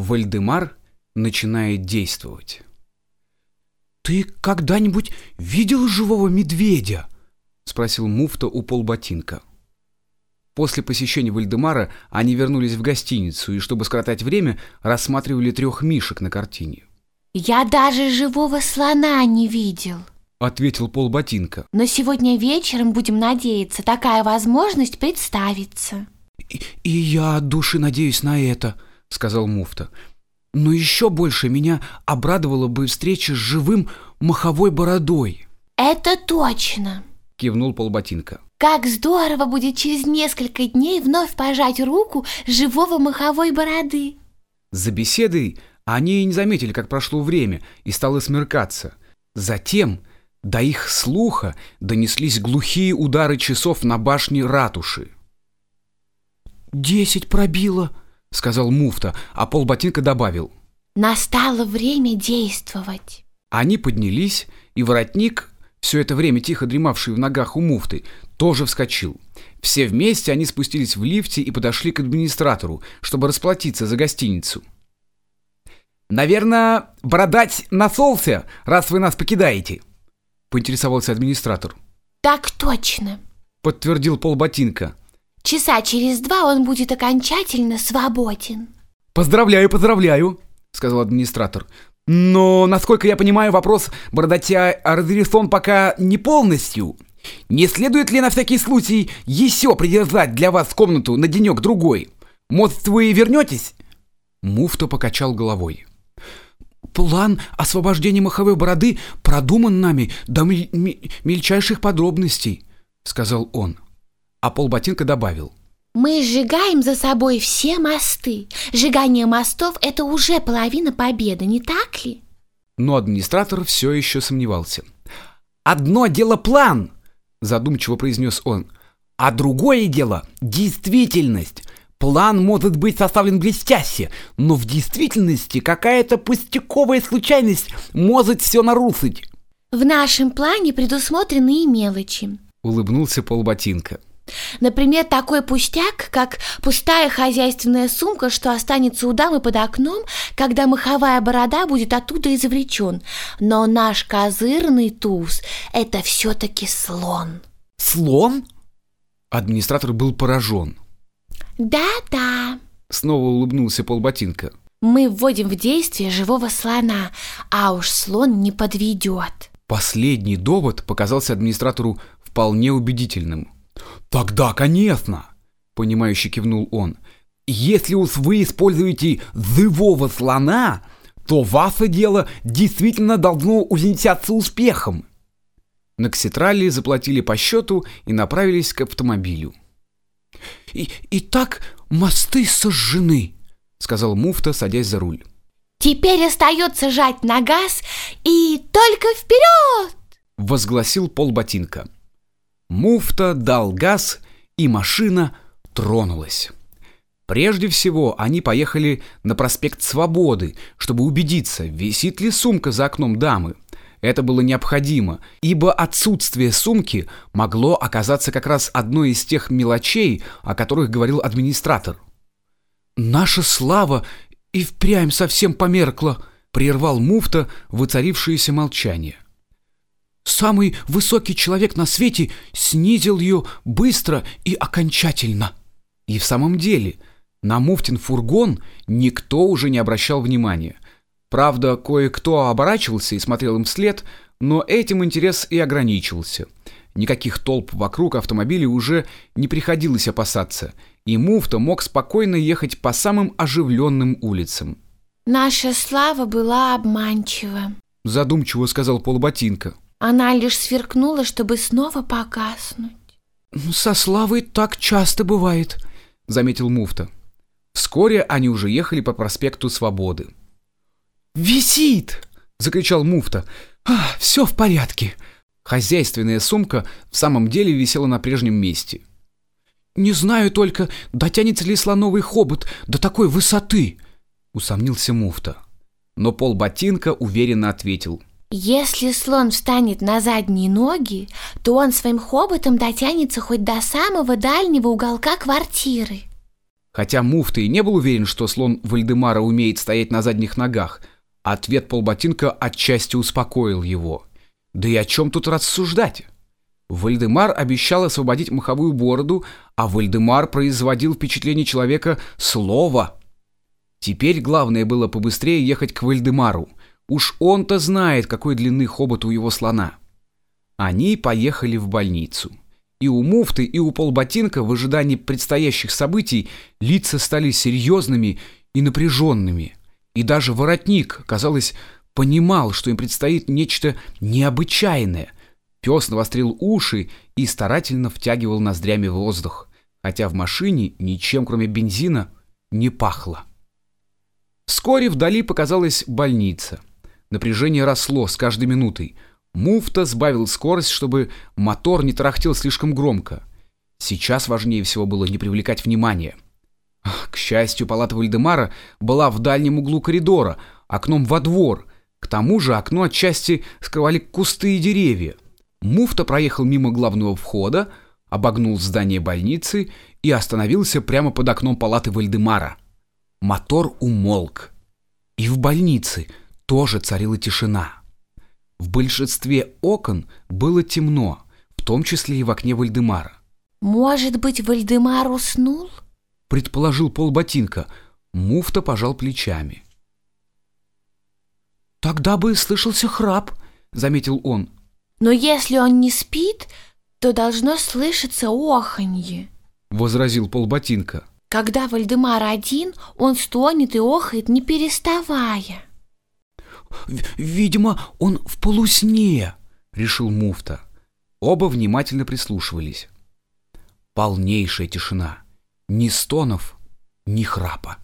Вальдемар начинает действовать. «Ты когда-нибудь видел живого медведя?» — спросил муфта у полботинка. После посещения Вальдемара они вернулись в гостиницу и, чтобы скоротать время, рассматривали трех мишек на картине. «Я даже живого слона не видел», — ответил полботинка. «Но сегодня вечером, будем надеяться, такая возможность представится». «И, и я от души надеюсь на это», — сказал муфта. «Но еще больше меня обрадовала бы встреча с живым маховой бородой». «Это точно», — кивнул полботинка. Как здорово будет через несколько дней вновь пожать руку живого маховой бороды. За беседой они не заметили, как прошло время, и стало смеркаться. Затем до их слуха донеслись глухие удары часов на башне ратуши. «Десять пробило», — сказал муфта, а полботинка добавил. «Настало время действовать». Они поднялись, и воротник все это время тихо дремавший в ногах у муфты, тоже вскочил. Все вместе они спустились в лифте и подошли к администратору, чтобы расплатиться за гостиницу. «Наверное, бородать насолся, раз вы нас покидаете», — поинтересовался администратор. «Так точно», — подтвердил полботинка. «Часа через два он будет окончательно свободен». «Поздравляю, поздравляю», — сказал администратор. Но, насколько я понимаю, вопрос бородатя разрешен пока не полностью. Не следует ли на всякий случай еще придержать для вас комнату на денек-другой? Может, вы вернетесь?» Муфта покачал головой. «План освобождения маховой бороды продуман нами до мельчайших подробностей», — сказал он. А полботинка добавил. Мы сжигаем за собой все мосты. Сжигание мостов – это уже половина победы, не так ли? Но администратор все еще сомневался. «Одно дело план», – задумчиво произнес он, – «а другое дело – действительность». План может быть составлен блестяще, но в действительности какая-то пустяковая случайность может все нарушить. В нашем плане предусмотрены и мелочи. Улыбнулся полботинка. Например, такой пустяк, как пустая хозяйственная сумка, что останется у дамы под окном, когда маховая борода будет оттуда извлечен. Но наш козырный туз – это все-таки слон. Слон? Администратор был поражен. Да-да. Снова улыбнулся полботинка. Мы вводим в действие живого слона, а уж слон не подведет. Последний довод показался администратору вполне убедительным. «Тогда, конечно!» — понимающе кивнул он. «Если уж вы используете живого слона, то ваше дело действительно должно увенчаться успехом!» На Кситрале заплатили по счету и направились к автомобилю. «И, и так мосты сожжены!» — сказал муфта, садясь за руль. «Теперь остается жать на газ и только вперед!» — возгласил полботинка. Муфта дал газ, и машина тронулась. Прежде всего, они поехали на проспект Свободы, чтобы убедиться, висит ли сумка за окном дамы. Это было необходимо, ибо отсутствие сумки могло оказаться как раз одной из тех мелочей, о которых говорил администратор. «Наша слава и впрямь совсем померкла», — прервал муфта воцарившееся молчание. Самый высокий человек на свете снизил ее быстро и окончательно. И в самом деле, на муфтин фургон никто уже не обращал внимания. Правда, кое-кто оборачивался и смотрел им вслед, но этим интерес и ограничивался. Никаких толп вокруг автомобилей уже не приходилось опасаться, и муфта мог спокойно ехать по самым оживленным улицам. «Наша слава была обманчива», — задумчиво сказал полботинка. Она лишь сверкнула, чтобы снова погаснуть. «Со славой так часто бывает», — заметил муфта. Вскоре они уже ехали по проспекту Свободы. «Висит!» — закричал муфта. «А, все в порядке». Хозяйственная сумка в самом деле висела на прежнем месте. «Не знаю только, дотянется ли слоновый хобот до такой высоты», — усомнился муфта. Но пол ботинка уверенно ответил — если слон встанет на задние ноги, то он своим хоботом дотянется хоть до самого дальнего уголка квартиры. Хотя муфта и не был уверен, что слон Вальдемара умеет стоять на задних ногах, ответ полботинка отчасти успокоил его. Да и о чем тут рассуждать? Вальдемар обещал освободить Моховую Бороду, а Вальдемар производил впечатление человека слова. Теперь главное было побыстрее ехать к Вальдемару. Уж он-то знает, какой длины хобот у его слона. Они поехали в больницу. И у муфты, и у полботинка в ожидании предстоящих событий лица стали серьезными и напряженными. И даже воротник, казалось, понимал, что им предстоит нечто необычайное. Пес навострил уши и старательно втягивал ноздрями воздух, хотя в машине ничем, кроме бензина, не пахло. Вскоре вдали показалась больница. Напряжение росло с каждой минутой – Муфта сбавил скорость, чтобы мотор не тарахтел слишком громко. Сейчас важнее всего было не привлекать внимания. К счастью, палата Вальдемара была в дальнем углу коридора, окном во двор. К тому же окно отчасти скрывали кусты и деревья. Муфта проехал мимо главного входа, обогнул здание больницы и остановился прямо под окном палаты Вальдемара. Мотор умолк. И в больнице тоже царила тишина. В большинстве окон было темно, в том числе и в окне Вальдемара. «Может быть, Вальдемар уснул?» — предположил полботинка. Муфта пожал плечами. «Тогда бы слышался храп», — заметил он. «Но если он не спит, то должно слышаться оханье», — возразил полботинка. «Когда Вальдемар один, он стонет и охает, не переставая». «Видимо, он в полусне», — решил муфта. Оба внимательно прислушивались. Полнейшая тишина. Ни стонов, ни храпа.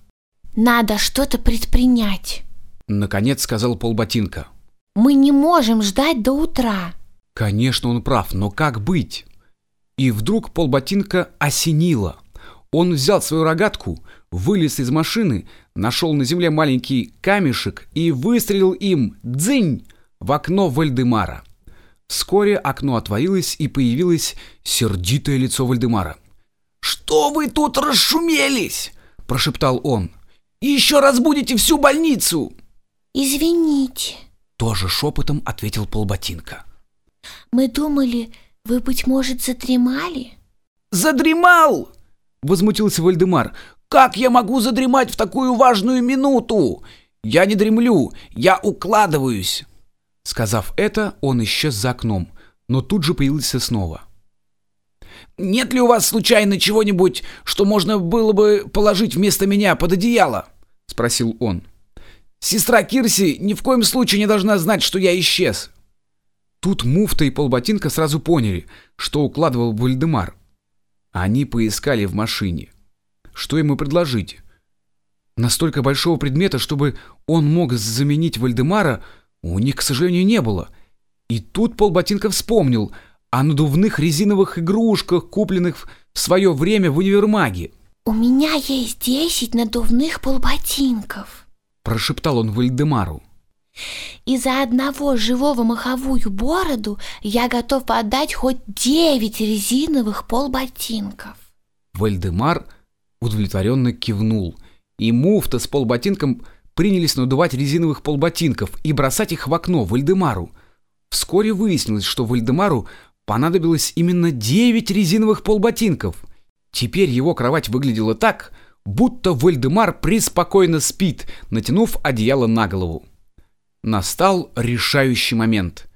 «Надо что-то предпринять», — наконец сказал полботинка. «Мы не можем ждать до утра». Конечно, он прав, но как быть? И вдруг полботинка осенило. Он взял свою рогатку, вылез из машины, нашел на земле маленький камешек и выстрелил им, дзынь, в окно Вальдемара. Вскоре окно отворилось и появилось сердитое лицо Вальдемара. «Что вы тут расшумелись?» – прошептал он. «Еще разбудите всю больницу!» «Извините», – тоже шепотом ответил полботинка. «Мы думали, вы, быть может, задремали?» «Задремал!» – возмутился Вальдемар. Как я могу задремать в такую важную минуту? Я не дремлю, я укладываюсь. Сказав это, он исчез за окном, но тут же появился снова. Нет ли у вас случайно чего-нибудь, что можно было бы положить вместо меня под одеяло? спросил он. Сестра Кирси ни в коем случае не должна знать, что я исчез. Тут муфта и полботинка сразу поняли, что укладывал Вальдемар. Они поискали в машине. Что ему предложить? Настолько большого предмета, чтобы он мог заменить Вальдемара, у них, к сожалению, не было. И тут полботинка вспомнил о надувных резиновых игрушках, купленных в свое время в универмаге. «У меня есть десять надувных полботинков», – прошептал он Вальдемару. «И за одного живого Моховую Бороду я готов отдать хоть девять резиновых полботинков». Вальдемар удовлетворенно кивнул, и муфта с полботинком принялись надувать резиновых полботинков и бросать их в окно Вальдемару. Вскоре выяснилось, что Вальдемару понадобилось именно девять резиновых полботинков. Теперь его кровать выглядела так, будто Вальдемар преспокойно спит, натянув одеяло на голову. Настал решающий момент.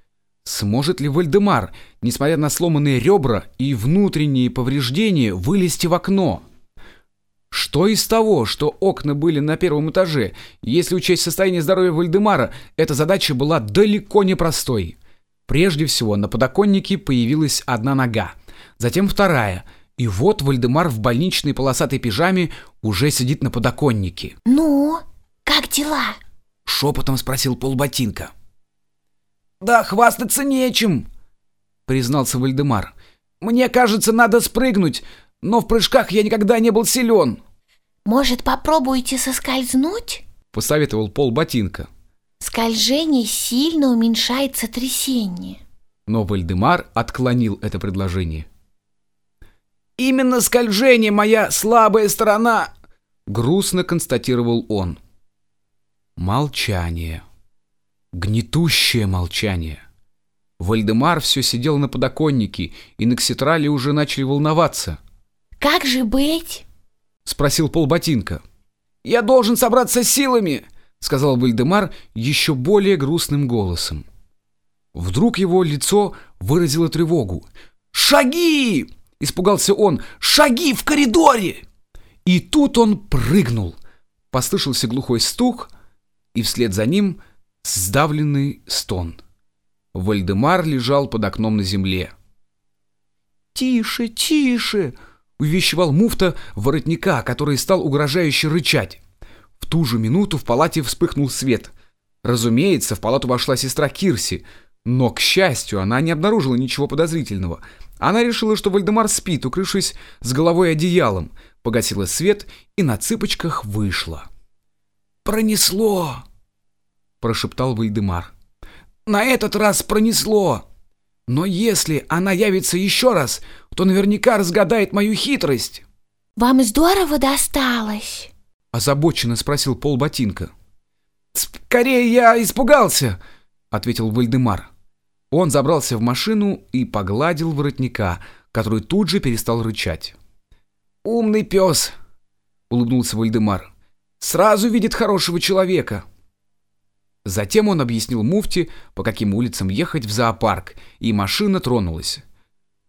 Сможет ли Вальдемар, несмотря на сломанные ребра и внутренние повреждения, вылезти в окно? Что из того, что окна были на первом этаже, если учесть состояние здоровья Вальдемара, эта задача была далеко не простой. Прежде всего, на подоконнике появилась одна нога, затем вторая, и вот Вальдемар в больничной полосатой пижаме уже сидит на подоконнике. «Ну, как дела?» — шепотом спросил Полботинка. «Да хвастаться нечем», — признался Вальдемар. «Мне кажется, надо спрыгнуть, но в прыжках я никогда не был силен. Может, попробуйте соскользнуть? Посоветовал Полботинка. Скольжение сильно уменьшает сотрясение. Но Вальдемар отклонил это предложение. Именно скольжение моя слабая сторона, грустно констатировал он. Молчание. Гнетущее молчание. Вальдемар все сидел на подоконнике, и накситралли уже начали волноваться. «Как же быть?» — спросил Полботинка. «Я должен собраться с силами!» — сказал Вальдемар еще более грустным голосом. Вдруг его лицо выразило тревогу. «Шаги!» — испугался он. «Шаги в коридоре!» И тут он прыгнул. Послышался глухой стук, и вслед за ним сдавленный стон. Вальдемар лежал под окном на земле. «Тише, тише!» — увещевал муфта воротника, который стал угрожающе рычать. В ту же минуту в палате вспыхнул свет. Разумеется, в палату вошла сестра Кирси, но, к счастью, она не обнаружила ничего подозрительного. Она решила, что Вальдемар спит, укрывшись с головой одеялом, погасила свет и на цыпочках вышла. «Пронесло!» — прошептал Вальдемар. «На этот раз пронесло! Но если она явится еще раз, то наверняка разгадает мою хитрость!» «Вам здорово досталось!» — озабоченно спросил Полботинка. «Скорее я испугался!» — ответил Вальдемар. Он забрался в машину и погладил Воротника, который тут же перестал рычать. «Умный пес!» — улыбнулся Вальдемар. «Сразу видит хорошего человека!» Затем он объяснил Муфте, по каким улицам ехать в зоопарк, и машина тронулась.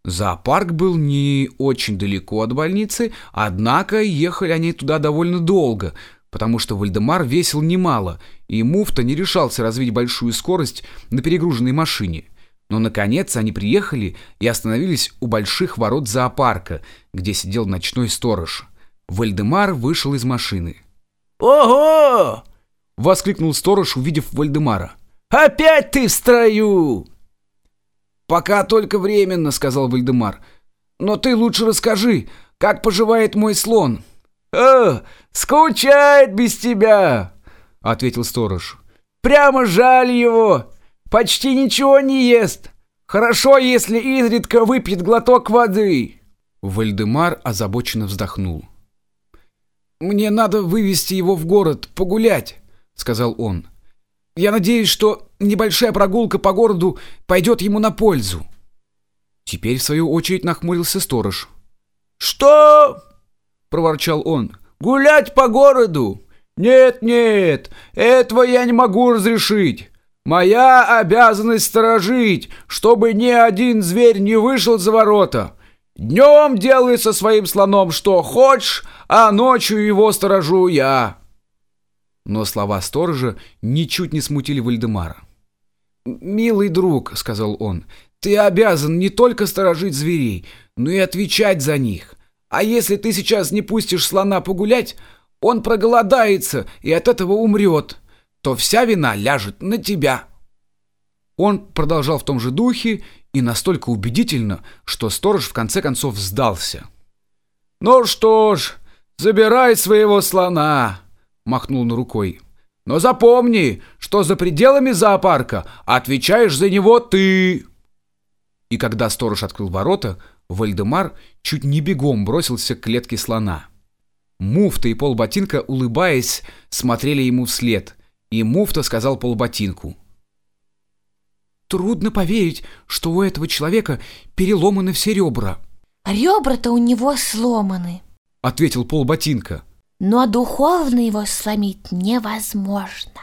Зоопарк был не очень далеко от больницы, однако ехали они туда довольно долго, потому что Вальдемар весил немало, и Муфта не решался развить большую скорость на перегруженной машине. Но, наконец, они приехали и остановились у больших ворот зоопарка, где сидел ночной сторож. Вальдемар вышел из машины. «Ого!» — воскликнул сторож, увидев Вальдемара. «Опять ты в строю!» «Пока только временно», — сказал Вальдемар. «Но ты лучше расскажи, как поживает мой слон?» «О, скучает без тебя», — ответил сторож. «Прямо жаль его. Почти ничего не ест. Хорошо, если изредка выпьет глоток воды». Вальдемар озабоченно вздохнул. «Мне надо вывести его в город, погулять», — сказал он. Я надеюсь, что небольшая прогулка по городу пойдет ему на пользу. Теперь, в свою очередь, нахмурился сторож. «Что?» — проворчал он. «Гулять по городу? Нет-нет, этого я не могу разрешить. Моя обязанность сторожить, чтобы ни один зверь не вышел за ворота. Днем делай со своим слоном что хочешь, а ночью его сторожу я». Но слова сторожа ничуть не смутили Вальдемара. «Милый друг», — сказал он, — «ты обязан не только сторожить зверей, но и отвечать за них. А если ты сейчас не пустишь слона погулять, он проголодается и от этого умрет, то вся вина ляжет на тебя». Он продолжал в том же духе и настолько убедительно, что сторож в конце концов сдался. «Ну что ж, забирай своего слона», махнул на рукой. Но запомни, что за пределами зоопарка отвечаешь за него ты. И когда сторож открыл ворота, Вальдемар чуть не бегом бросился к клетке слона. Муфта и полботинка, улыбаясь, смотрели ему вслед, и муфта сказал полботинку. «Трудно поверить, что у этого человека переломаны все ребра». «Ребра-то у него сломаны», — ответил полботинка но духовно его сломить невозможно.